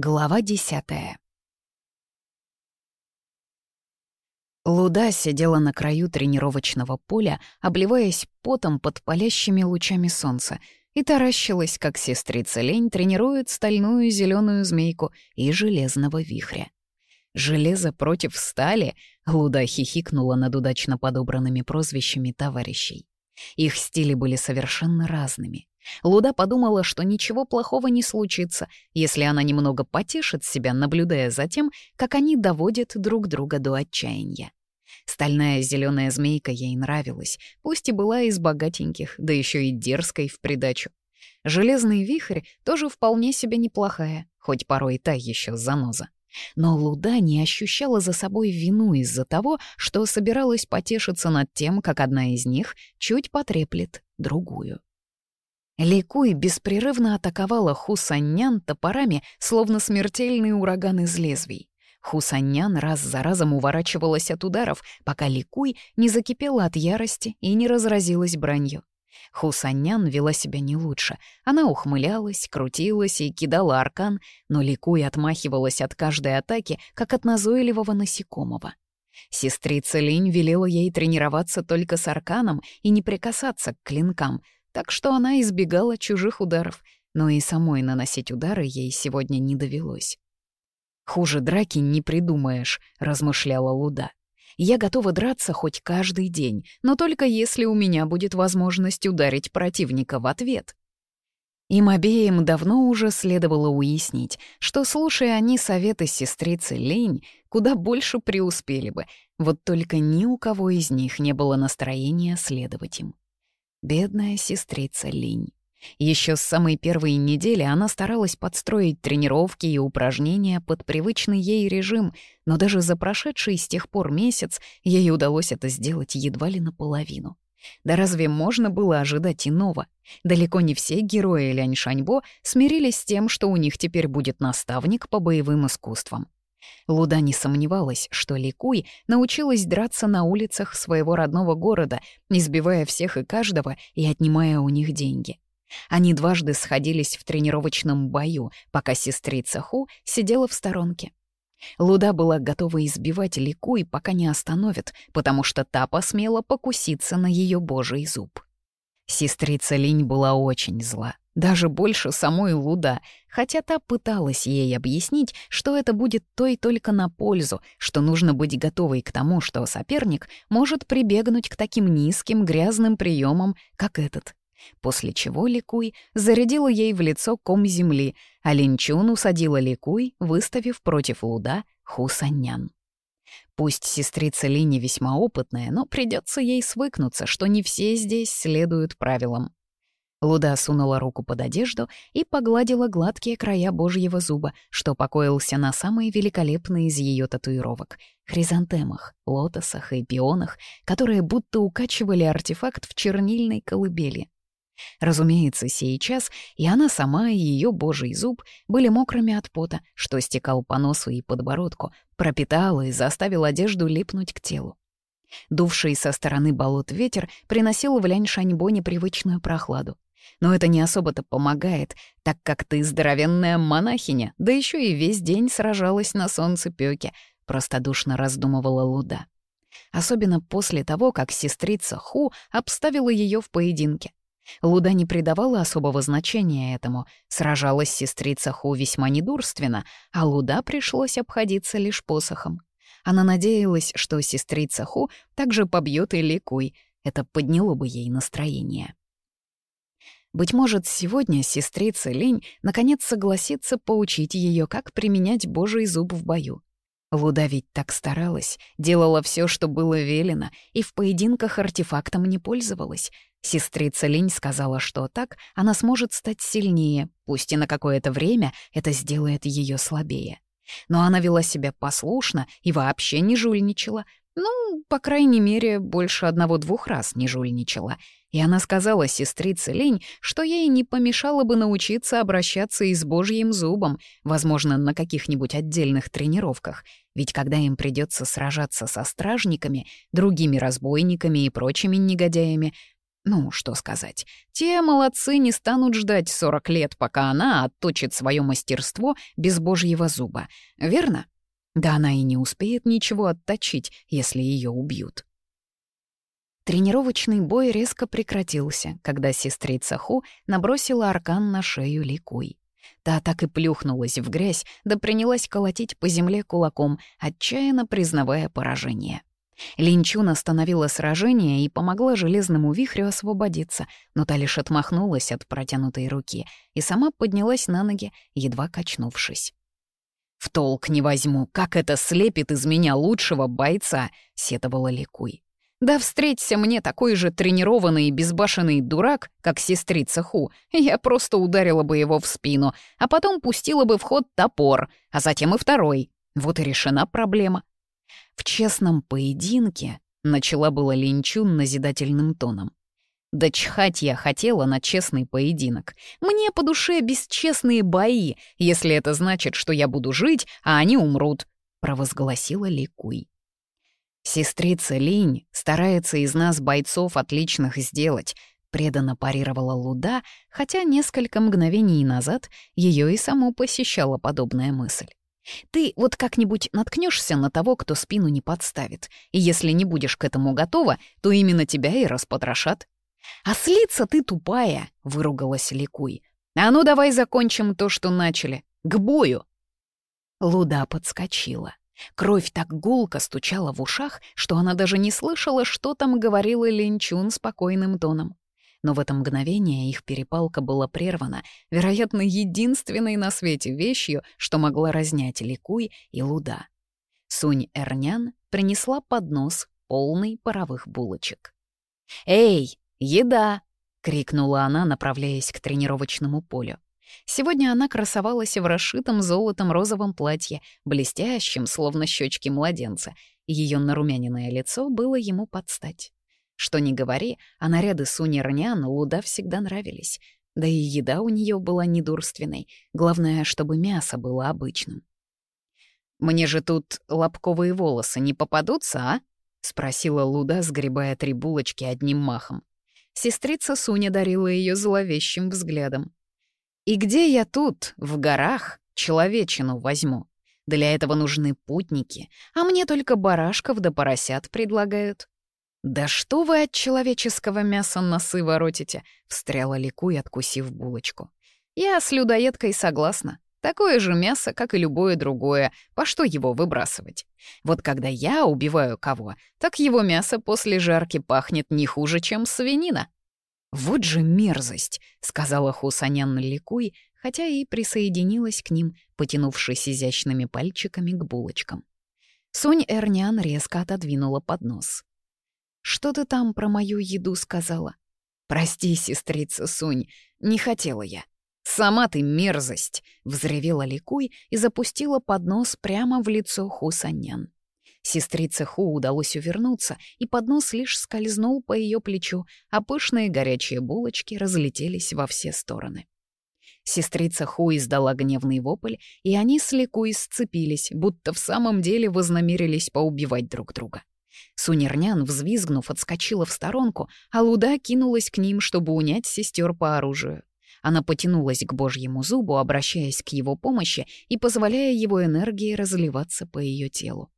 Глава десятая. Луда сидела на краю тренировочного поля, обливаясь потом под палящими лучами солнца, и таращилась, как сестрица лень тренирует стальную зеленую змейку и железного вихря. «Железо против стали?» — Луда хихикнула над удачно подобранными прозвищами товарищей. Их стили были совершенно разными. Луда подумала, что ничего плохого не случится, если она немного потешит себя, наблюдая за тем, как они доводят друг друга до отчаяния. Стальная зеленая змейка ей нравилась, пусть и была из богатеньких, да еще и дерзкой в придачу. Железный вихрь тоже вполне себе неплохая, хоть порой и та еще заноза. Но Луда не ощущала за собой вину из-за того, что собиралась потешиться над тем, как одна из них чуть потреплет другую. Ликуй, беспрерывно атаковала Хусаньян топорами, словно смертельный ураган из лезвий. Хусаньян раз за разом уворачивалась от ударов, пока Ликуй не закипела от ярости и не разразилась бранью. Хусаньян вела себя не лучше. Она ухмылялась, крутилась и кидала аркан, но Ликуй отмахивалась от каждой атаки, как от назойливого насекомого. Сестрица Линь велела ей тренироваться только с арканом и не прикасаться к клинкам — так что она избегала чужих ударов, но и самой наносить удары ей сегодня не довелось. «Хуже драки не придумаешь», — размышляла Луда. «Я готова драться хоть каждый день, но только если у меня будет возможность ударить противника в ответ». Им обеим давно уже следовало уяснить, что, слушая они советы сестрицы Лень, куда больше преуспели бы, вот только ни у кого из них не было настроения следовать им. Бедная сестрица Линь. Еще с самой первой недели она старалась подстроить тренировки и упражнения под привычный ей режим, но даже за прошедший с тех пор месяц ей удалось это сделать едва ли наполовину. Да разве можно было ожидать иного? Далеко не все герои Лянь Шаньбо смирились с тем, что у них теперь будет наставник по боевым искусствам. Луда не сомневалась, что Ликуй научилась драться на улицах своего родного города, избивая всех и каждого и отнимая у них деньги. Они дважды сходились в тренировочном бою, пока сестрица Ху сидела в сторонке. Луда была готова избивать Ликуй, пока не остановит, потому что та посмела покуситься на ее божий зуб. Сестрица Линь была очень зла. Даже больше самой Луда, хотя та пыталась ей объяснить, что это будет той только на пользу, что нужно быть готовой к тому, что соперник может прибегнуть к таким низким грязным приемам, как этот. После чего Ликуй зарядила ей в лицо ком земли, а Линчун усадила Ликуй, выставив против Луда Хусаньян. Пусть сестрица Лини весьма опытная, но придется ей свыкнуться, что не все здесь следуют правилам. Луда сунула руку под одежду и погладила гладкие края божьего зуба, что покоился на самые великолепные из ее татуировок — хризантемах, лотосах и пионах, которые будто укачивали артефакт в чернильной колыбели. Разумеется, сейчас и она сама, и ее божий зуб были мокрыми от пота, что стекал по носу и подбородку, пропитал и заставил одежду липнуть к телу. Дувший со стороны болот ветер приносил в Ляньшаньбо непривычную прохладу. Но это не особо-то помогает, так как ты здоровенная монахиня, да еще и весь день сражалась на солнце пёке, простодушно раздумывала Луда. Особенно после того, как сестрица Ху обставила ее в поединке. Луда не придавала особого значения этому, сражалась сестрица Ху весьма недурственно, а Луда пришлось обходиться лишь посохом. Она надеялась, что сестрица Ху также побьет и ликуй, это подняло бы ей настроение. Быть может, сегодня сестрица Линь наконец согласится поучить ее, как применять божий зуб в бою. Луда ведь так старалась, делала все, что было велено, и в поединках артефактом не пользовалась. Сестрица Линь сказала, что так она сможет стать сильнее, пусть и на какое-то время это сделает ее слабее. Но она вела себя послушно и вообще не жульничала, ну, по крайней мере, больше одного-двух раз не жульничала. И она сказала сестрице Лень, что ей не помешало бы научиться обращаться и с божьим зубом, возможно, на каких-нибудь отдельных тренировках, ведь когда им придется сражаться со стражниками, другими разбойниками и прочими негодяями, ну, что сказать, те молодцы не станут ждать 40 лет, пока она отточит свое мастерство без божьего зуба, верно? Да она и не успеет ничего отточить, если ее убьют. Тренировочный бой резко прекратился, когда сестрица Ху набросила аркан на шею Ликуй. Та так и плюхнулась в грязь, да принялась колотить по земле кулаком, отчаянно признавая поражение. Линчун остановила сражение и помогла железному вихрю освободиться, но та лишь отмахнулась от протянутой руки и сама поднялась на ноги, едва качнувшись. «В толк не возьму, как это слепит из меня лучшего бойца», — сетовала Ликуй. «Да встреться мне такой же тренированный и безбашенный дурак, как сестрица Ху, я просто ударила бы его в спину, а потом пустила бы в ход топор, а затем и второй. Вот и решена проблема». В честном поединке начала была Линчун назидательным тоном. Да чхать я хотела на честный поединок. Мне по душе бесчестные бои, если это значит, что я буду жить, а они умрут», — провозгласила Ликуй. «Сестрица Линь старается из нас бойцов отличных сделать», — преданно парировала Луда, хотя несколько мгновений назад ее и саму посещала подобная мысль. «Ты вот как-нибудь наткнешься на того, кто спину не подставит, и если не будешь к этому готова, то именно тебя и распотрошат». «Ослица «А ты тупая!» — выругалась Ликуй. «А ну давай закончим то, что начали. К бою!» Луда подскочила. Кровь так гулко стучала в ушах, что она даже не слышала, что там говорила Линчун спокойным тоном. Но в это мгновение их перепалка была прервана, вероятно, единственной на свете вещью, что могла разнять Ликуй и Луда. Сунь Эрнян принесла поднос, полный паровых булочек. «Эй, «Еда!» — крикнула она, направляясь к тренировочному полю. Сегодня она красовалась в расшитом золотом розовом платье, блестящем, словно щечки младенца. Ее нарумяненное лицо было ему под стать. Что ни говори, а наряды Суни Рнян Луда всегда нравились. Да и еда у нее была недурственной. Главное, чтобы мясо было обычным. «Мне же тут лобковые волосы не попадутся, а?» — спросила Луда, сгребая три булочки одним махом. Сестрица Суня дарила ее зловещим взглядом. «И где я тут, в горах, человечину возьму? Для этого нужны путники, а мне только барашков да поросят предлагают». «Да что вы от человеческого мяса носы воротите?» — встряла Ликуй, откусив булочку. «Я с людоедкой согласна. Такое же мясо, как и любое другое, по что его выбрасывать. Вот когда я убиваю кого, так его мясо после жарки пахнет не хуже, чем свинина. «Вот же мерзость!» — сказала Хусанян ликуй, хотя и присоединилась к ним, потянувшись изящными пальчиками к булочкам. Сонь Эрнян резко отодвинула поднос. «Что ты там про мою еду сказала?» «Прости, сестрица Сунь, не хотела я», «Сама ты мерзость!» — взревела Ликуй и запустила поднос прямо в лицо Ху Саньян. Сестрице Ху удалось увернуться, и поднос лишь скользнул по ее плечу, а пышные горячие булочки разлетелись во все стороны. Сестрица Ху издала гневный вопль, и они с Ликуй сцепились, будто в самом деле вознамерились поубивать друг друга. Сунернян, взвизгнув, отскочила в сторонку, а Луда кинулась к ним, чтобы унять сестер по оружию. Она потянулась к божьему зубу, обращаясь к его помощи и позволяя его энергии разливаться по ее телу.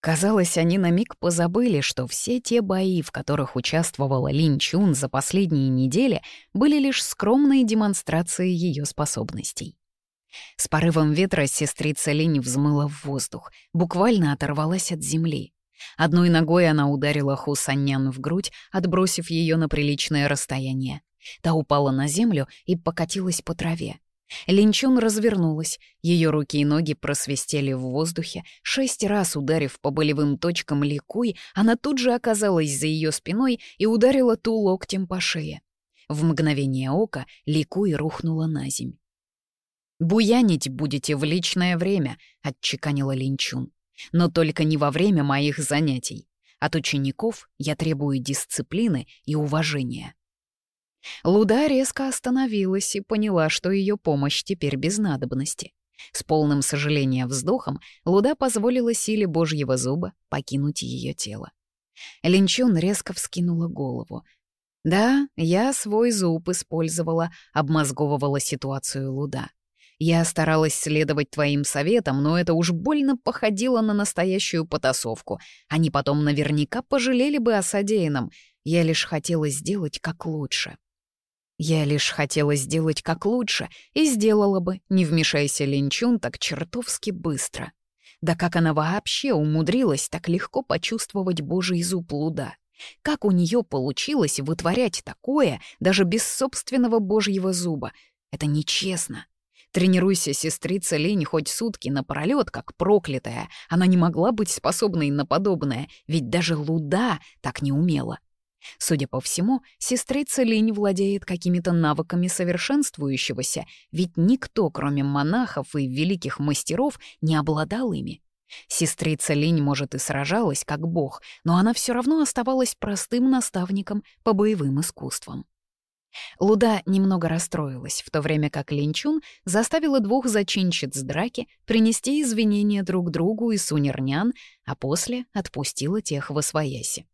Казалось, они на миг позабыли, что все те бои, в которых участвовала Лин Чун за последние недели, были лишь скромные демонстрации ее способностей. С порывом ветра сестрица Линь взмыла в воздух, буквально оторвалась от земли. Одной ногой она ударила Ху Хусаньян в грудь, отбросив ее на приличное расстояние. Та упала на землю и покатилась по траве. Линчун развернулась, ее руки и ноги просвистели в воздухе, шесть раз ударив по болевым точкам ликуй, она тут же оказалась за ее спиной и ударила ту локтем по шее. В мгновение ока ликуй рухнула на земь. «Буянить будете в личное время», — отчеканила Линчун. «Но только не во время моих занятий. От учеников я требую дисциплины и уважения». Луда резко остановилась и поняла, что ее помощь теперь без надобности. С полным сожалением вздохом Луда позволила силе Божьего зуба покинуть ее тело. Линчун резко вскинула голову. «Да, я свой зуб использовала», — обмозговывала ситуацию Луда. «Я старалась следовать твоим советам, но это уж больно походило на настоящую потасовку. Они потом наверняка пожалели бы о содеянном. Я лишь хотела сделать как лучше». Я лишь хотела сделать как лучше, и сделала бы, не вмешайся Линчун так чертовски быстро. Да как она вообще умудрилась так легко почувствовать божий зуб луда? Как у нее получилось вытворять такое даже без собственного божьего зуба? Это нечестно. Тренируйся, сестрица Линь хоть сутки напролёт, как проклятая. Она не могла быть способной на подобное, ведь даже луда так не умела. Судя по всему, сестрица Линь владеет какими-то навыками совершенствующегося, ведь никто, кроме монахов и великих мастеров, не обладал ими. Сестрица Линь, может, и сражалась как бог, но она все равно оставалась простым наставником по боевым искусствам. Луда немного расстроилась, в то время как Линчун заставила двух зачинщиц драки принести извинения друг другу и сунернян, а после отпустила тех в освояси.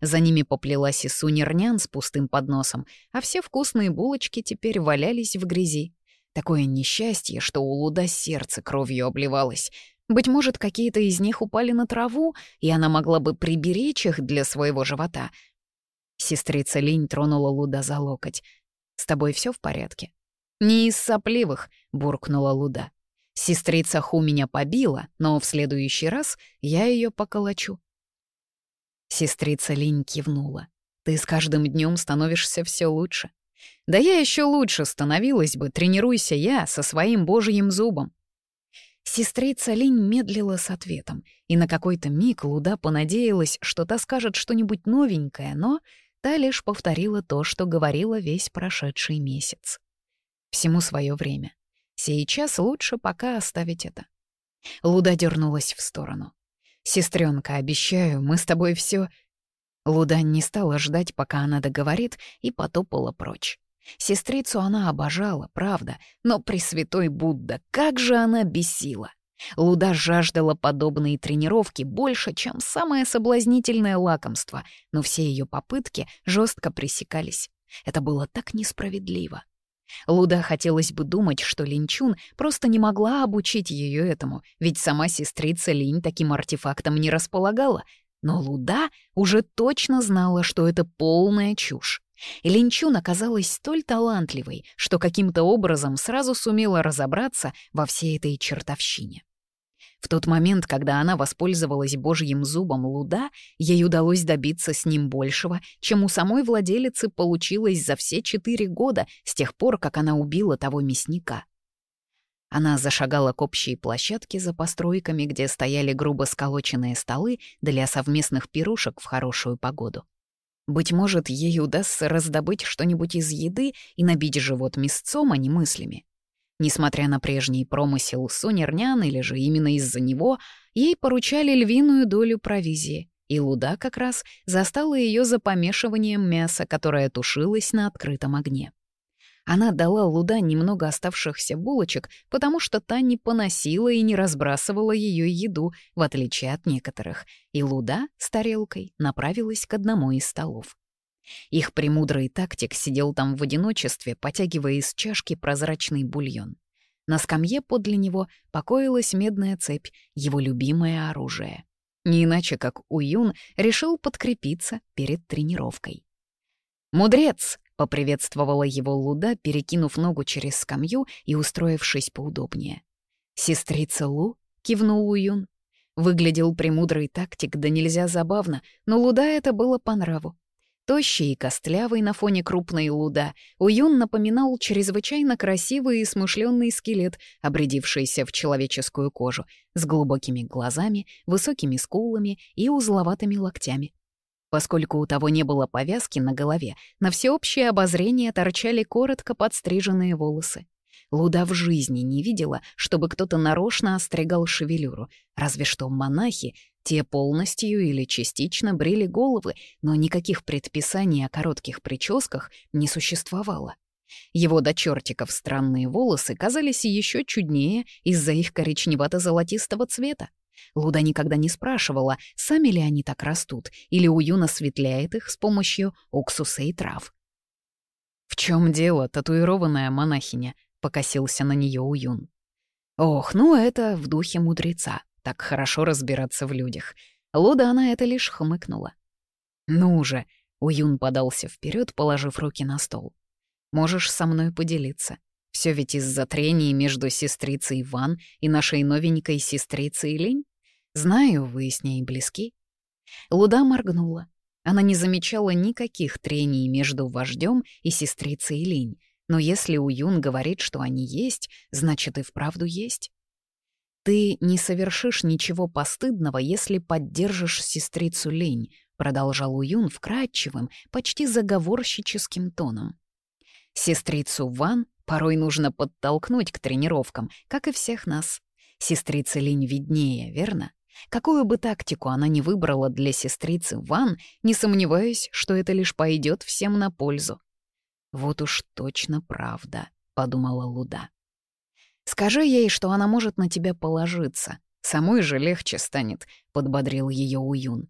За ними поплелась и сунернян с пустым подносом, а все вкусные булочки теперь валялись в грязи. Такое несчастье, что у Луда сердце кровью обливалось. Быть может, какие-то из них упали на траву, и она могла бы приберечь их для своего живота. Сестрица Линь тронула Луда за локоть. «С тобой все в порядке?» «Не из сопливых», — буркнула Луда. «Сестрица Ху меня побила, но в следующий раз я ее поколочу. Сестрица лень кивнула. «Ты с каждым днем становишься все лучше. Да я еще лучше становилась бы, тренируйся я со своим божьим зубом». Сестрица Линь медлила с ответом, и на какой-то миг Луда понадеялась, что та скажет что-нибудь новенькое, но та лишь повторила то, что говорила весь прошедший месяц. Всему свое время. Сейчас лучше пока оставить это. Луда дернулась в сторону. Сестренка, обещаю, мы с тобой все. Луда не стала ждать, пока она договорит, и потопала прочь. Сестрицу она обожала, правда, но Пресвятой Будда, как же она бесила! Луда жаждала подобные тренировки больше, чем самое соблазнительное лакомство, но все ее попытки жестко пресекались. Это было так несправедливо. Луда хотелось бы думать, что Линчун просто не могла обучить ее этому, ведь сама сестрица Линь таким артефактом не располагала. Но Луда уже точно знала, что это полная чушь. Линчун оказалась столь талантливой, что каким-то образом сразу сумела разобраться во всей этой чертовщине. В тот момент, когда она воспользовалась божьим зубом луда, ей удалось добиться с ним большего, чем у самой владелицы получилось за все четыре года с тех пор, как она убила того мясника. Она зашагала к общей площадке за постройками, где стояли грубо сколоченные столы для совместных пирушек в хорошую погоду. Быть может, ей удастся раздобыть что-нибудь из еды и набить живот мясцом, а не мыслями. Несмотря на прежний промысел Сунернян или же именно из-за него, ей поручали львиную долю провизии, и Луда как раз застала ее за помешиванием мяса, которое тушилось на открытом огне. Она дала Луда немного оставшихся булочек, потому что та не поносила и не разбрасывала ее еду, в отличие от некоторых, и Луда с тарелкой направилась к одному из столов. Их премудрый тактик сидел там в одиночестве, потягивая из чашки прозрачный бульон. На скамье подле него покоилась медная цепь, его любимое оружие. Не иначе, как Уюн решил подкрепиться перед тренировкой. «Мудрец!» — поприветствовала его Луда, перекинув ногу через скамью и устроившись поудобнее. «Сестрица Лу?» — кивнул Уюн. Выглядел премудрый тактик, да нельзя забавно, но Луда это было по нраву. Тощий и костлявый на фоне крупной луда, Уюн напоминал чрезвычайно красивый и смышленный скелет, обрядившийся в человеческую кожу, с глубокими глазами, высокими скулами и узловатыми локтями. Поскольку у того не было повязки на голове, на всеобщее обозрение торчали коротко подстриженные волосы. Луда в жизни не видела, чтобы кто-то нарочно остригал шевелюру, разве что монахи, те полностью или частично брили головы, но никаких предписаний о коротких прическах не существовало. Его до чертиков странные волосы казались еще чуднее из-за их коричневато-золотистого цвета. Луда никогда не спрашивала, сами ли они так растут, или Уюна светляет их с помощью уксуса и трав. «В чем дело, татуированная монахиня?» — покосился на нее Уюн. «Ох, ну это в духе мудреца так хорошо разбираться в людях. Луда она это лишь хмыкнула. «Ну же!» — Уюн подался вперед, положив руки на стол. «Можешь со мной поделиться. Все ведь из-за трений между сестрицей Ван и нашей новенькой сестрицей Линь. Знаю, вы с ней близки». Луда моргнула. Она не замечала никаких трений между вождем и сестрицей Линь, но если Уюн говорит, что они есть, значит и вправду есть. «Ты не совершишь ничего постыдного, если поддержишь сестрицу лень», продолжал Уюн вкрадчивым, почти заговорщическим тоном. «Сестрицу Ван порой нужно подтолкнуть к тренировкам, как и всех нас. Сестрица лень виднее, верно? Какую бы тактику она ни выбрала для сестрицы Ван, не сомневаюсь, что это лишь пойдет всем на пользу». «Вот уж точно правда», — подумала Луда. Скажи ей, что она может на тебя положиться. Самой же легче станет», — подбодрил ее Уюн.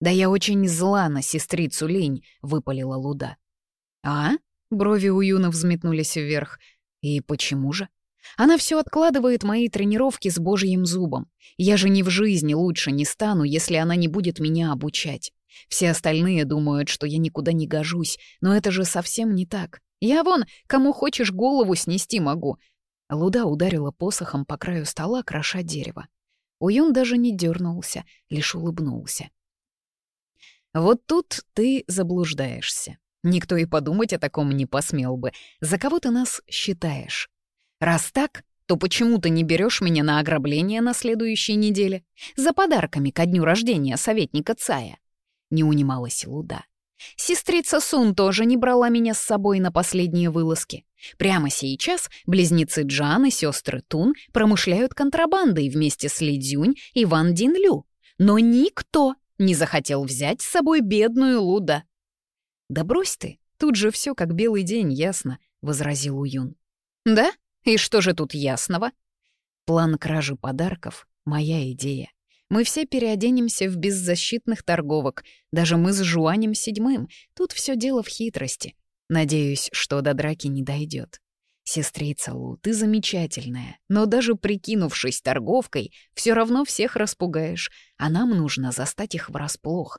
«Да я очень зла на сестрицу Линь», — выпалила Луда. «А?» — брови Уюна взметнулись вверх. «И почему же?» Она все откладывает мои тренировки с божьим зубом. Я же ни в жизни лучше не стану, если она не будет меня обучать. Все остальные думают, что я никуда не гожусь, но это же совсем не так. Я вон, кому хочешь, голову снести могу, Луда ударила посохом по краю стола, кроша дерево. Уюн даже не дернулся, лишь улыбнулся. «Вот тут ты заблуждаешься. Никто и подумать о таком не посмел бы. За кого ты нас считаешь? Раз так, то почему ты не берешь меня на ограбление на следующей неделе? За подарками ко дню рождения советника Цая?» Не унималась Луда. Сестрица Сун тоже не брала меня с собой на последние вылазки. Прямо сейчас близнецы Джан и сестры Тун промышляют контрабандой вместе с Ли Дзюнь и Ван Дин Лю. Но никто не захотел взять с собой бедную Луда. «Да брось ты, тут же все как белый день, ясно», — возразил Уюн. «Да? И что же тут ясного?» План кражи подарков — моя идея. Мы все переоденемся в беззащитных торговок. Даже мы с Жуанем седьмым. Тут все дело в хитрости. Надеюсь, что до драки не дойдет. «Сестрица Лу, ты замечательная, но даже прикинувшись торговкой, все равно всех распугаешь, а нам нужно застать их врасплох.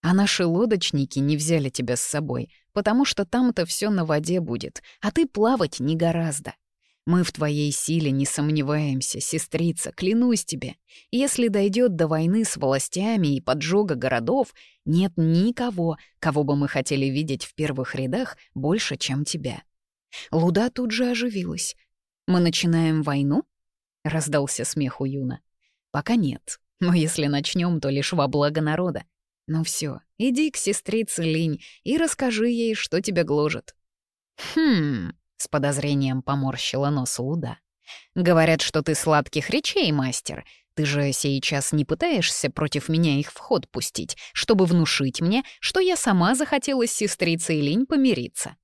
А наши лодочники не взяли тебя с собой, потому что там-то все на воде будет, а ты плавать не гораздо. Мы в твоей силе не сомневаемся, сестрица, клянусь тебе. Если дойдет до войны с властями и поджога городов, нет никого, кого бы мы хотели видеть в первых рядах больше, чем тебя». Луда тут же оживилась. «Мы начинаем войну?» — раздался смех у Юна. «Пока нет, но если начнем, то лишь во благо народа. Ну все, иди к сестрице Линь и расскажи ей, что тебя гложет». «Хм...» с подозрением поморщила нос Луда. «Говорят, что ты сладких речей, мастер. Ты же сейчас не пытаешься против меня их в ход пустить, чтобы внушить мне, что я сама захотела с сестрицей Линь помириться».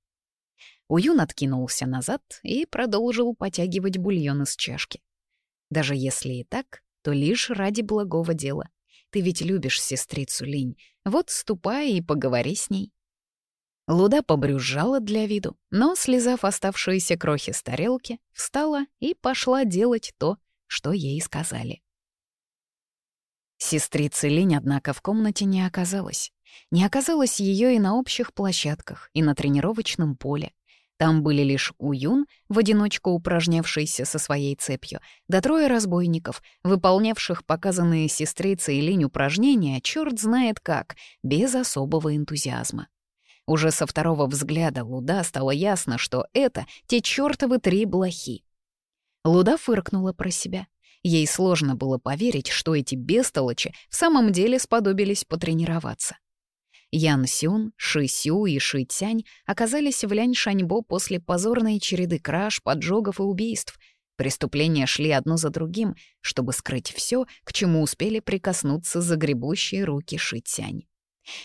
Уюн откинулся назад и продолжил потягивать бульон из чашки. «Даже если и так, то лишь ради благого дела. Ты ведь любишь сестрицу Линь. Вот ступай и поговори с ней. Луда побрюзжала для виду, но, слезав оставшиеся крохи с тарелки, встала и пошла делать то, что ей сказали. Сестрицы Линь, однако, в комнате не оказалось. Не оказалось ее и на общих площадках, и на тренировочном поле. Там были лишь Уюн, в одиночку упражнявшийся со своей цепью, да трое разбойников, выполнявших показанные сестрицей Линь упражнения, черт знает как, без особого энтузиазма. Уже со второго взгляда Луда стало ясно, что это те чертовы три блохи. Луда фыркнула про себя. Ей сложно было поверить, что эти бестолочи в самом деле сподобились потренироваться. Ян Сюн, Ши Сю и Ши Тянь оказались в Лянь-Шаньбо после позорной череды краж, поджогов и убийств. Преступления шли одно за другим, чтобы скрыть все, к чему успели прикоснуться загребущие руки Ши Тянь.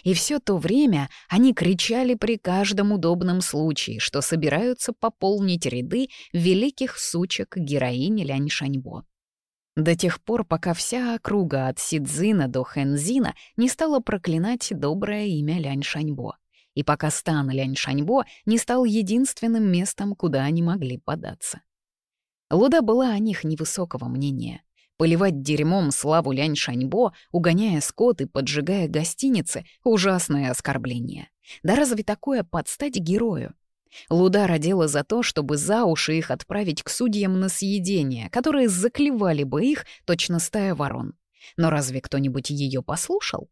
И все то время они кричали при каждом удобном случае, что собираются пополнить ряды великих сучек героини Лянь Шаньбо. До тех пор, пока вся округа от Сидзина до Хэнзина не стала проклинать доброе имя Лянь Шаньбо, и пока стан Лянь Шаньбо не стал единственным местом, куда они могли податься. Луда была о них невысокого мнения — Поливать дерьмом славу Лянь Шаньбо, угоняя скот и поджигая гостиницы — ужасное оскорбление. Да разве такое подстать герою? Луда родила за то, чтобы за уши их отправить к судьям на съедение, которые заклевали бы их точно стая ворон. Но разве кто-нибудь ее послушал?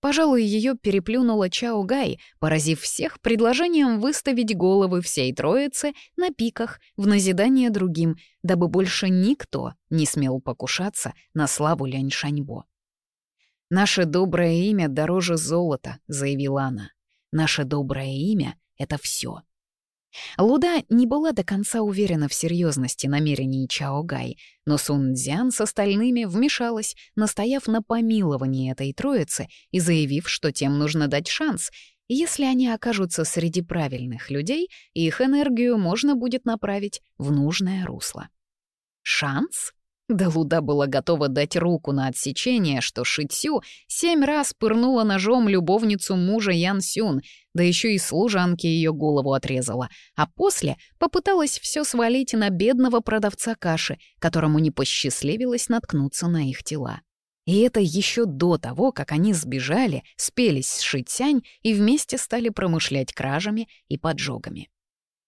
Пожалуй, ее переплюнула Чао Гай, поразив всех предложением выставить головы всей троицы на пиках в назидание другим, дабы больше никто не смел покушаться на славу Ляньшаньбо. «Наше доброе имя дороже золота», — заявила она. «Наше доброе имя — это все. Луда не была до конца уверена в серьезности намерений Чао Гай, но Сун Цзян с остальными вмешалась, настояв на помиловании этой троицы и заявив, что тем нужно дать шанс. Если они окажутся среди правильных людей, их энергию можно будет направить в нужное Далуда была готова дать руку на отсечение, что Шитсю семь раз пырнула ножом любовницу мужа Ян Сюн, да еще и служанке ее голову отрезала, а после попыталась все свалить на бедного продавца каши, которому не посчастливилось наткнуться на их тела. И это еще до того, как они сбежали, спелись с Шитянь и вместе стали промышлять кражами и поджогами.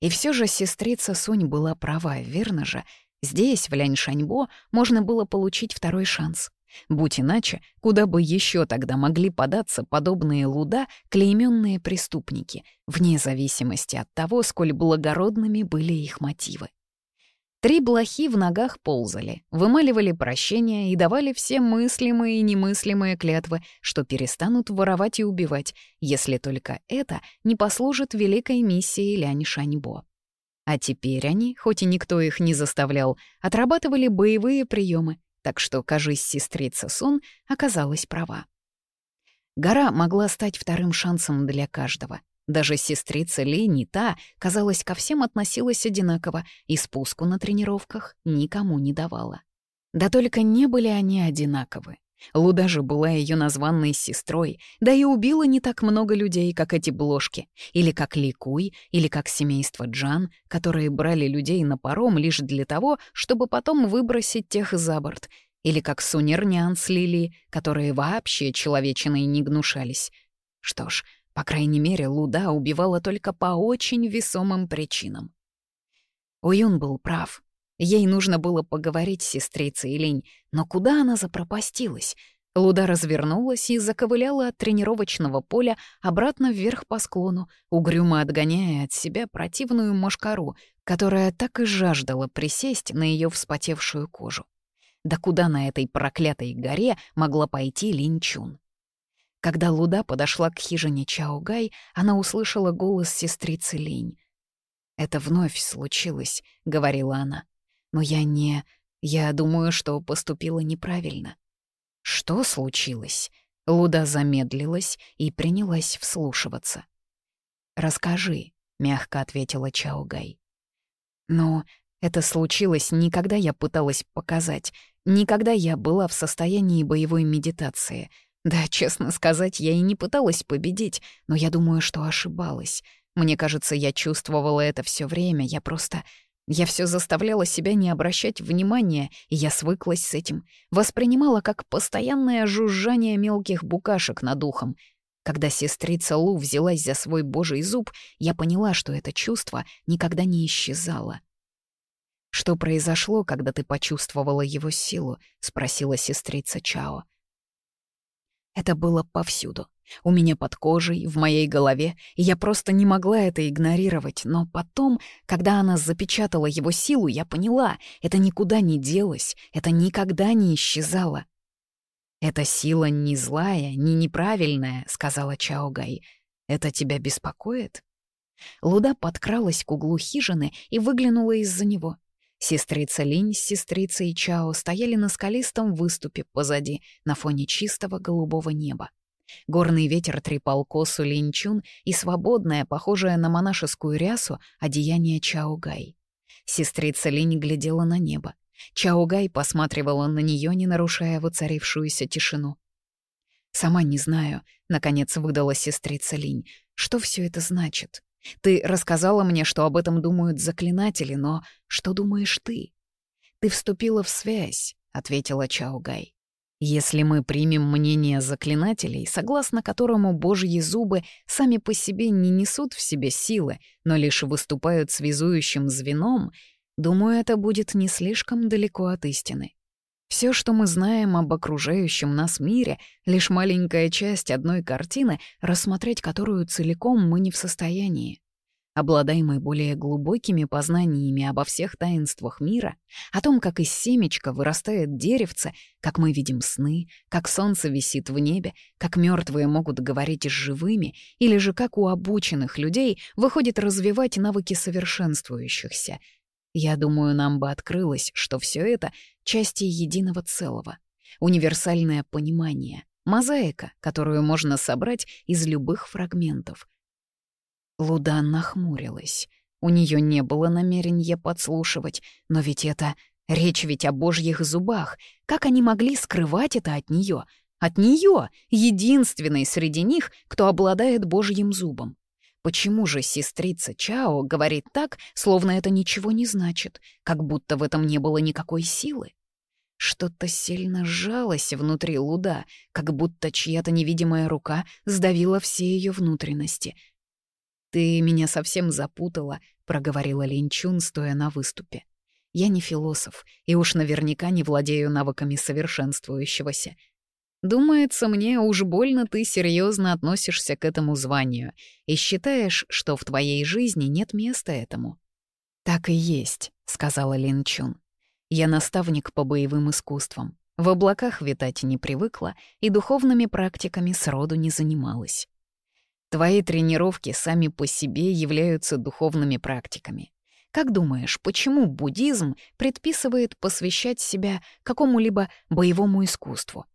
И все же сестрица Сунь была права, верно же? Здесь, в Ляньшаньбо, можно было получить второй шанс. Будь иначе, куда бы еще тогда могли податься подобные луда, клейменные преступники, вне зависимости от того, сколь благородными были их мотивы. Три блохи в ногах ползали, вымаливали прощения и давали все мыслимые и немыслимые клятвы, что перестанут воровать и убивать, если только это не послужит великой миссии Лянь Шаньбо. А теперь они, хоть и никто их не заставлял, отрабатывали боевые приемы, так что, кажись, сестрица Сун оказалась права. Гора могла стать вторым шансом для каждого. Даже сестрица Ли, не та, казалось, ко всем относилась одинаково и спуску на тренировках никому не давала. Да только не были они одинаковы. Луда же была ее названной сестрой, да и убила не так много людей, как эти бложки, или как Ликуй, или как семейство Джан, которые брали людей на паром лишь для того, чтобы потом выбросить тех за борт, или как Сунернян с Лили, которые вообще человечиной не гнушались. Что ж, по крайней мере, Луда убивала только по очень весомым причинам. Уюн был прав. Ей нужно было поговорить с сестрицей Линь, но куда она запропастилась? Луда развернулась и заковыляла от тренировочного поля обратно вверх по склону, угрюмо отгоняя от себя противную мошкару, которая так и жаждала присесть на ее вспотевшую кожу. Да куда на этой проклятой горе могла пойти Линчун? Когда Луда подошла к хижине Чаогай, она услышала голос сестрицы Линь. «Это вновь случилось», — говорила она. Но я не... Я думаю, что поступила неправильно. Что случилось? Луда замедлилась и принялась вслушиваться. «Расскажи», — мягко ответила Чаугай. но это случилось не когда я пыталась показать, не когда я была в состоянии боевой медитации. Да, честно сказать, я и не пыталась победить, но я думаю, что ошибалась. Мне кажется, я чувствовала это все время, я просто я все заставляла себя не обращать внимания, и я свыклась с этим. Воспринимала как постоянное жужжание мелких букашек над ухом. Когда сестрица Лу взялась за свой божий зуб, я поняла, что это чувство никогда не исчезало. «Что произошло, когда ты почувствовала его силу?» — спросила сестрица Чао. Это было повсюду. У меня под кожей, в моей голове, и я просто не могла это игнорировать, но потом, когда она запечатала его силу, я поняла, это никуда не делось, это никогда не исчезало. «Эта сила не злая, не неправильная», — сказала Чаогай. «Это тебя беспокоит?» Луда подкралась к углу хижины и выглянула из-за него. Сестрица Линь с сестрицей Чао стояли на скалистом выступе позади, на фоне чистого голубого неба. Горный ветер трепал косу Линчун и свободное, похожее на монашескую рясу, одеяние Чао Гай. Сестрица Линь глядела на небо. Чао Гай посматривала на нее, не нарушая воцарившуюся тишину. «Сама не знаю», — наконец выдала сестрица Линь, — «что все это значит?» Ты рассказала мне, что об этом думают заклинатели, но что думаешь ты? Ты вступила в связь, ответила Чаугай. Если мы примем мнение заклинателей, согласно которому божьи зубы сами по себе не несут в себе силы, но лишь выступают связующим звеном, думаю, это будет не слишком далеко от истины. Все, что мы знаем об окружающем нас мире, лишь маленькая часть одной картины, рассмотреть которую целиком мы не в состоянии. Обладая более глубокими познаниями обо всех таинствах мира, о том, как из семечка вырастает деревце, как мы видим сны, как солнце висит в небе, как мертвые могут говорить с живыми, или же как у обученных людей выходит развивать навыки совершенствующихся — я думаю, нам бы открылось, что все это — части единого целого, универсальное понимание, мозаика, которую можно собрать из любых фрагментов. Луда нахмурилась. У нее не было намерения подслушивать, но ведь это... Речь ведь о божьих зубах. Как они могли скрывать это от нее? От нее, единственной среди них, кто обладает божьим зубом. Почему же сестрица Чао говорит так, словно это ничего не значит, как будто в этом не было никакой силы? Что-то сильно сжалось внутри Луда, как будто чья-то невидимая рука сдавила все ее внутренности. «Ты меня совсем запутала», — проговорила Линчун, стоя на выступе. «Я не философ и уж наверняка не владею навыками совершенствующегося. Думается мне, уж больно ты серьезно относишься к этому званию и считаешь, что в твоей жизни нет места этому». «Так и есть», — сказала Лин Чун. «Я наставник по боевым искусствам. В облаках витать не привыкла и духовными практиками сроду не занималась. Твои тренировки сами по себе являются духовными практиками. Как думаешь, почему буддизм предписывает посвящать себя какому-либо боевому искусству?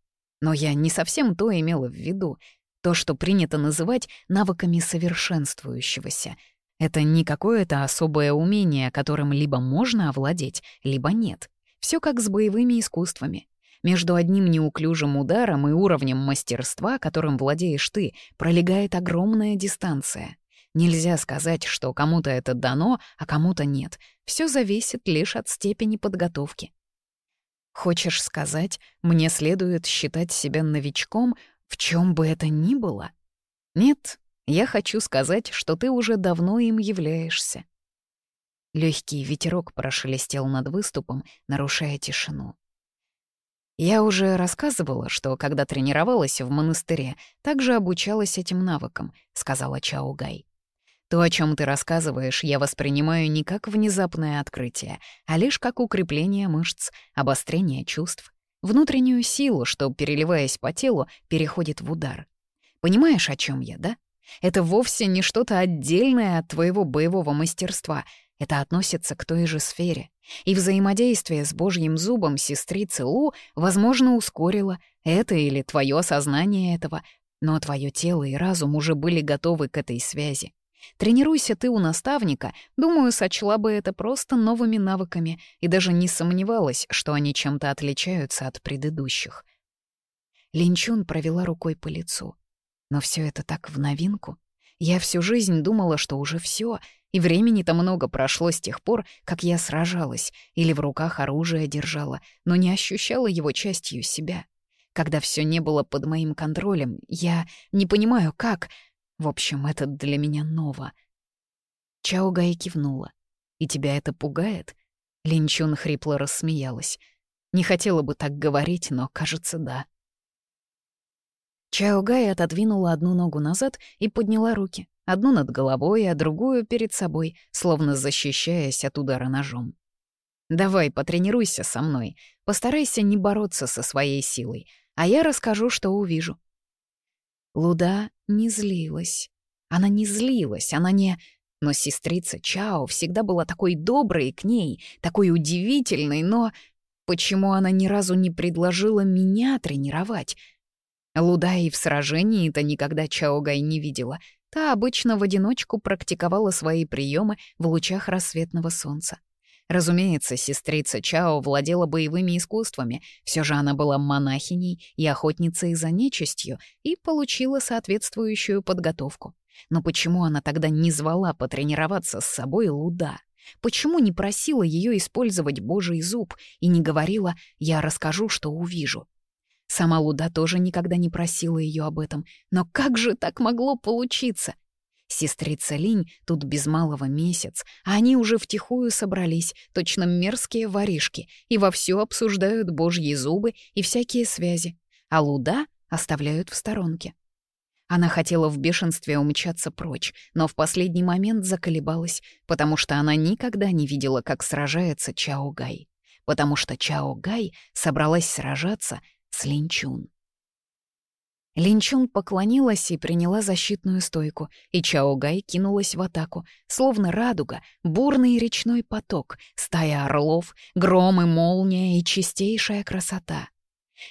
Но я не совсем то имела в виду. То, что принято называть навыками совершенствующегося. Это не какое-то особое умение, которым либо можно овладеть, либо нет. Все как с боевыми искусствами. Между одним неуклюжим ударом и уровнем мастерства, которым владеешь ты, пролегает огромная дистанция. Нельзя сказать, что кому-то это дано, а кому-то нет. Все зависит лишь от степени подготовки. Хочешь сказать, мне следует считать себя новичком, в чем бы это ни было? Нет, я хочу сказать, что ты уже давно им являешься. Легкий ветерок прошелестел над выступом, нарушая тишину. Я уже рассказывала, что когда тренировалась в монастыре, также обучалась этим навыкам, сказала Чаугай. То, о чем ты рассказываешь, я воспринимаю не как внезапное открытие, а лишь как укрепление мышц, обострение чувств, внутреннюю силу, что, переливаясь по телу, переходит в удар. Понимаешь, о чем я, да? Это вовсе не что-то отдельное от твоего боевого мастерства. Это относится к той же сфере. И взаимодействие с Божьим зубом сестрицы Лу, возможно, ускорило это или твое сознание этого, но твое тело и разум уже были готовы к этой связи. Тренируйся ты у наставника, думаю, сочла бы это просто новыми навыками и даже не сомневалась, что они чем-то отличаются от предыдущих. Линчун провела рукой по лицу. Но все это так в новинку. Я всю жизнь думала, что уже все, и времени-то много прошло с тех пор, как я сражалась или в руках оружие держала, но не ощущала его частью себя. Когда все не было под моим контролем, я не понимаю, как в общем, это для меня ново. Чао Гай кивнула. «И тебя это пугает?» Линчун хрипло рассмеялась. «Не хотела бы так говорить, но, кажется, да». Чао Гай отодвинула одну ногу назад и подняла руки, одну над головой, а другую перед собой, словно защищаясь от удара ножом. «Давай, потренируйся со мной, постарайся не бороться со своей силой, а я расскажу, что увижу». Луда не злилась. Она не злилась, она не... Но сестрица Чао всегда была такой доброй к ней, такой удивительной, но... Почему она ни разу не предложила меня тренировать? Луда и в сражении-то никогда Чао Гай не видела, Та обычно в одиночку практиковала свои приемы в лучах рассветного солнца. Разумеется, сестрица Чао владела боевыми искусствами, все же она была монахиней и охотницей за нечистью и получила соответствующую подготовку. Но почему она тогда не звала потренироваться с собой Луда? Почему не просила ее использовать божий зуб и не говорила «я расскажу, что увижу»? Сама Луда тоже никогда не просила ее об этом. Но как же так могло получиться? Сестрица Линь тут без малого месяц, а они уже втихую собрались, точно мерзкие воришки, и вовсю обсуждают божьи зубы и всякие связи, а Луда оставляют в сторонке. Она хотела в бешенстве умчаться прочь, но в последний момент заколебалась, потому что она никогда не видела, как сражается Чао Гай. Потому что Чао Гай собралась сражаться с Линчун. Линчун поклонилась и приняла защитную стойку, и Чаогай кинулась в атаку, словно радуга, бурный речной поток, стая орлов, гром и молния и чистейшая красота.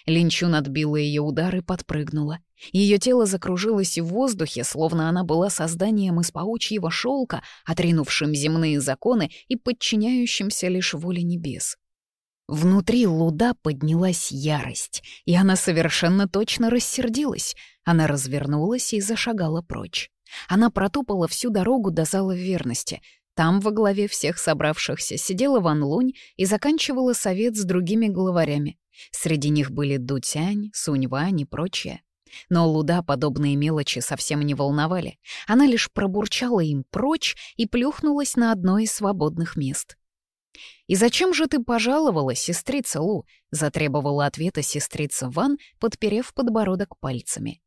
Линчун отбила ее удары и подпрыгнула. Ее тело закружилось в воздухе, словно она была созданием из паучьего шелка, отринувшим земные законы и подчиняющимся лишь воле небес. Внутри Луда поднялась ярость, и она совершенно точно рассердилась. Она развернулась и зашагала прочь. Она протопала всю дорогу до зала верности. Там во главе всех собравшихся сидела Ван Лунь и заканчивала совет с другими главарями. Среди них были Дутянь, Суньвань и прочее. Но Луда подобные мелочи совсем не волновали. Она лишь пробурчала им прочь и плюхнулась на одно из свободных мест — и зачем же ты пожаловала, сестрица Лу? Затребовала ответа сестрица Ван, подперев подбородок пальцами.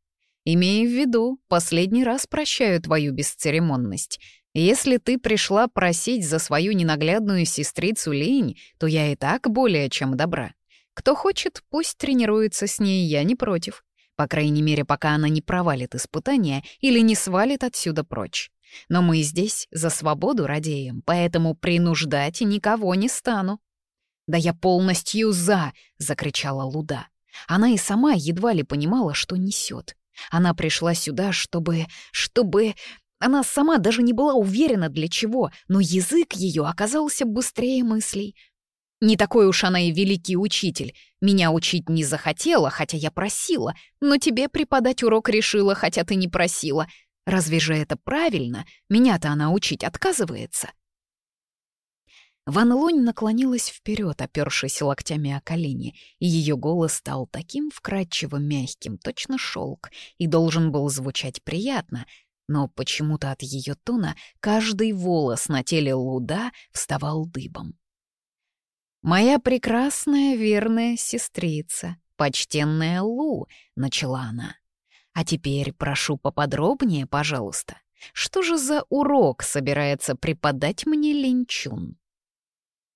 Имея в виду, последний раз прощаю твою бесцеремонность. Если ты пришла просить за свою ненаглядную сестрицу лень, то я и так более чем добра. Кто хочет, пусть тренируется с ней, я не против. По крайней мере, пока она не провалит испытания или не свалит отсюда прочь. Но мы здесь за свободу радеем, поэтому принуждать никого не стану». «Да я полностью за!» — закричала Луда. Она и сама едва ли понимала, что несет. Она пришла сюда, чтобы... чтобы... Она сама даже не была уверена для чего, но язык ее оказался быстрее мыслей. Не такой уж она и великий учитель. Меня учить не захотела, хотя я просила, но тебе преподать урок решила, хотя ты не просила. Разве же это правильно? Меня-то она учить отказывается. Ван Лунь наклонилась вперед, опершись локтями о колени, и ее голос стал таким вкрадчиво мягким, точно шелк, и должен был звучать приятно, но почему-то от ее тона каждый волос на теле Луда вставал дыбом. «Моя прекрасная верная сестрица, почтенная Лу», — начала она, а теперь прошу поподробнее, пожалуйста. Что же за урок собирается преподать мне Линчун?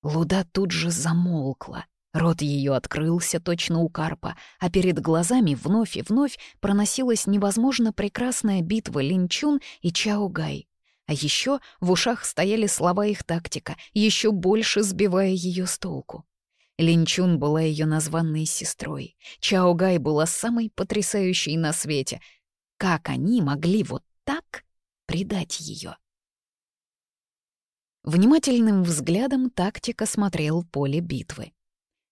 Луда тут же замолкла. Рот ее открылся точно у карпа, а перед глазами вновь и вновь проносилась невозможно прекрасная битва Линчун и Чаогай. А еще в ушах стояли слова их тактика, еще больше сбивая ее с толку. Линчун была ее названной сестрой. Чао Гай была самой потрясающей на свете. Как они могли вот так предать ее? Внимательным взглядом тактика смотрел поле битвы.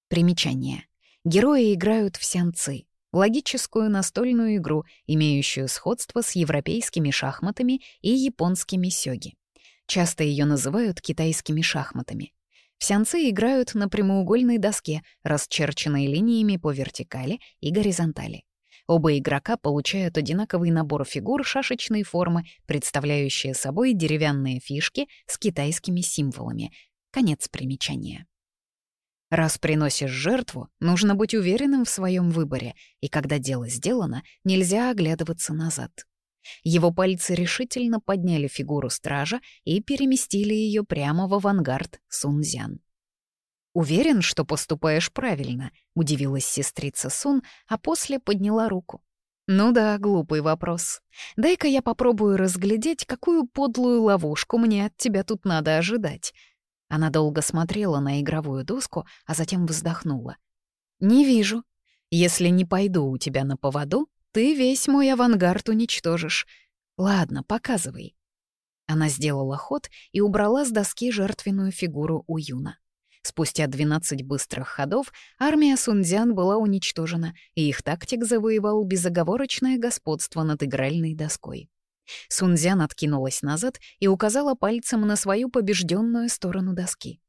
Примечание. Герои играют в сянцы, логическую настольную игру, имеющую сходство с европейскими шахматами и японскими сёги. Часто ее называют китайскими шахматами. Псянцы играют на прямоугольной доске, расчерченной линиями по вертикали и горизонтали. Оба игрока получают одинаковый набор фигур шашечной формы, представляющие собой деревянные фишки с китайскими символами. Конец примечания. Раз приносишь жертву, нужно быть уверенным в своем выборе, и когда дело сделано, нельзя оглядываться назад. Его пальцы решительно подняли фигуру стража и переместили ее прямо в авангард Сунзян. «Уверен, что поступаешь правильно», — удивилась сестрица Сун, а после подняла руку. «Ну да, глупый вопрос. Дай-ка я попробую разглядеть, какую подлую ловушку мне от тебя тут надо ожидать». Она долго смотрела на игровую доску, а затем вздохнула. «Не вижу. Если не пойду у тебя на поводу, ты весь мой авангард уничтожишь. Ладно, показывай». Она сделала ход и убрала с доски жертвенную фигуру Юна. Спустя 12 быстрых ходов армия Сунцзян была уничтожена, и их тактик завоевал безоговорочное господство над игральной доской. Сунцзян откинулась назад и указала пальцем на свою побежденную сторону доски.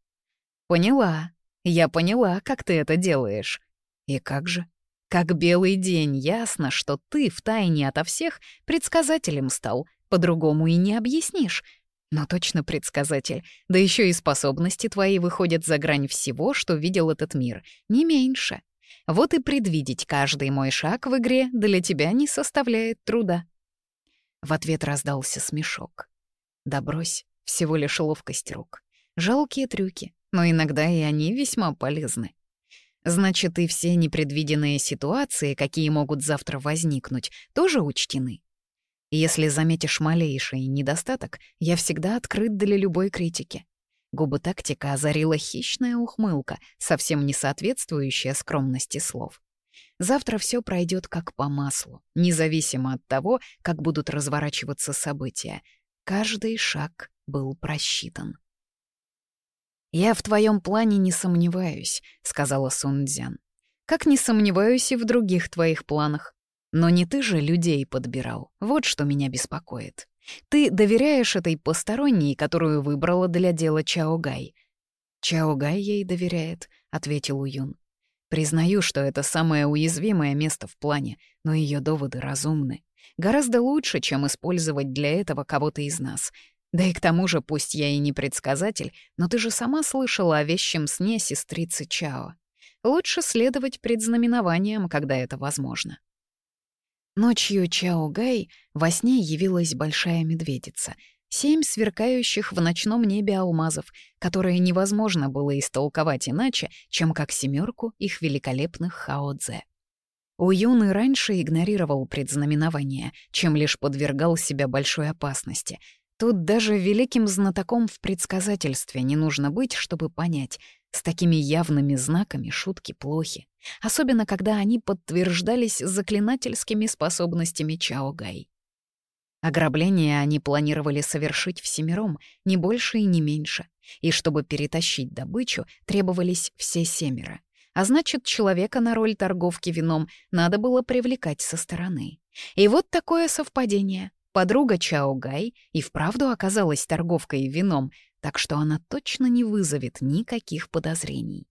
«Поняла. Я поняла, как ты это делаешь». «И как же?» Как белый день, ясно, что ты втайне ото всех предсказателем стал, по-другому и не объяснишь. Но точно предсказатель, да еще и способности твои выходят за грань всего, что видел этот мир, не меньше. Вот и предвидеть каждый мой шаг в игре для тебя не составляет труда». В ответ раздался смешок. «Да брось, всего лишь ловкость рук. Жалкие трюки, но иногда и они весьма полезны. Значит, и все непредвиденные ситуации, какие могут завтра возникнуть, тоже учтены. Если заметишь малейший недостаток, я всегда открыт для любой критики. Губы тактика озарила хищная ухмылка, совсем не соответствующая скромности слов. Завтра все пройдет как по маслу, независимо от того, как будут разворачиваться события. Каждый шаг был просчитан. «Я в твоем плане не сомневаюсь», — сказала Сунцзян. «Как не сомневаюсь и в других твоих планах. Но не ты же людей подбирал. Вот что меня беспокоит. Ты доверяешь этой посторонней, которую выбрала для дела Чаогай». «Чаогай ей доверяет», — ответил Уюн. «Признаю, что это самое уязвимое место в плане, но ее доводы разумны. Гораздо лучше, чем использовать для этого кого-то из нас. Да и к тому же, пусть я и не предсказатель, но ты же сама слышала о вещем сне сестрицы Чао. Лучше следовать предзнаменованиям, когда это возможно. Ночью Чао Гай во сне явилась большая медведица, семь сверкающих в ночном небе алмазов, которые невозможно было истолковать иначе, чем как семерку их великолепных хаодзе. У юны раньше игнорировал предзнаменование, чем лишь подвергал себя большой опасности — Тут даже великим знатоком в предсказательстве не нужно быть, чтобы понять, с такими явными знаками шутки плохи, особенно когда они подтверждались заклинательскими способностями Чао Гай. Ограбление они планировали совершить всемиром, не больше и не меньше, и чтобы перетащить добычу, требовались все семеро. А значит, человека на роль торговки вином надо было привлекать со стороны. И вот такое совпадение — Подруга Чао Гай и вправду оказалась торговкой вином, так что она точно не вызовет никаких подозрений.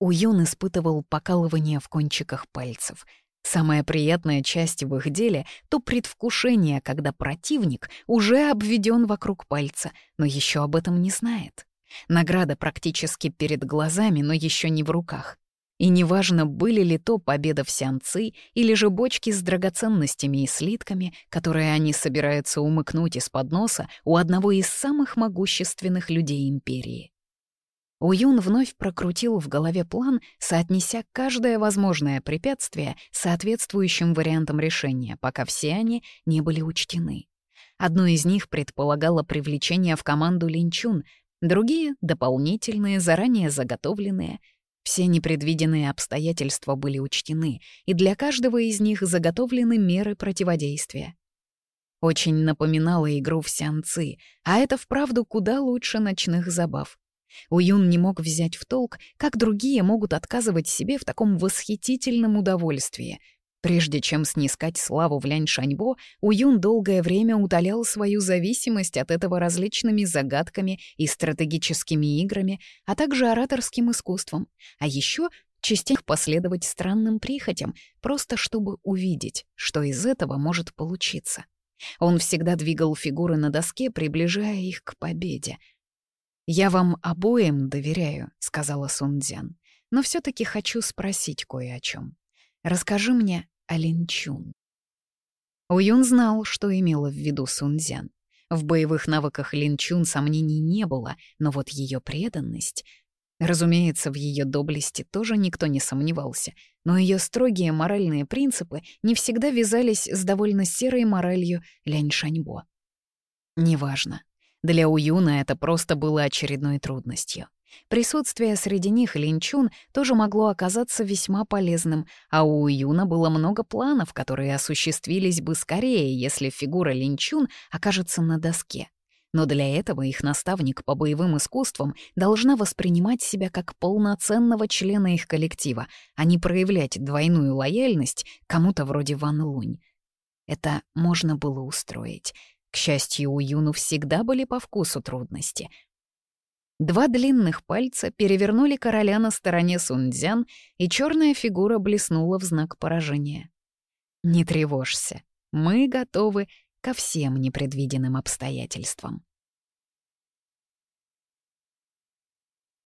Уюн испытывал покалывание в кончиках пальцев. Самая приятная часть в их деле — то предвкушение, когда противник уже обведен вокруг пальца, но еще об этом не знает. Награда практически перед глазами, но еще не в руках. И неважно, были ли то победа в сянцы или же бочки с драгоценностями и слитками, которые они собираются умыкнуть из-под носа у одного из самых могущественных людей империи. Уюн вновь прокрутил в голове план, соотнеся каждое возможное препятствие с соответствующим вариантом решения, пока все они не были учтены. Одно из них предполагало привлечение в команду Линчун, другие — дополнительные, заранее заготовленные — все непредвиденные обстоятельства были учтены, и для каждого из них заготовлены меры противодействия. Очень напоминала игру в сянцы, а это вправду куда лучше ночных забав. Уюн не мог взять в толк, как другие могут отказывать себе в таком восхитительном удовольствии, Прежде чем снискать славу в Ляньшаньбо, Уюн долгое время удалял свою зависимость от этого различными загадками и стратегическими играми, а также ораторским искусством, а еще частенько последовать странным прихотям, просто чтобы увидеть, что из этого может получиться. Он всегда двигал фигуры на доске, приближая их к победе. «Я вам обоим доверяю», — сказала Сунцзян, «но все таки хочу спросить кое о чем. Расскажи мне, Алинчун. Уюн знал, что имела в виду Сунзян. В боевых навыках Линчун сомнений не было, но вот ее преданность... Разумеется, в ее доблести тоже никто не сомневался, но ее строгие моральные принципы не всегда вязались с довольно серой моралью Лянь Шаньбо. Неважно. Для Уюна это просто было очередной трудностью. Присутствие среди них линчун тоже могло оказаться весьма полезным, а у Юна было много планов, которые осуществились бы скорее, если фигура линчун окажется на доске. Но для этого их наставник по боевым искусствам должна воспринимать себя как полноценного члена их коллектива, а не проявлять двойную лояльность кому-то вроде Ван Лунь. Это можно было устроить. К счастью, у Юну всегда были по вкусу трудности — Два длинных пальца перевернули короля на стороне Сунцзян, и черная фигура блеснула в знак поражения. «Не тревожься, мы готовы ко всем непредвиденным обстоятельствам».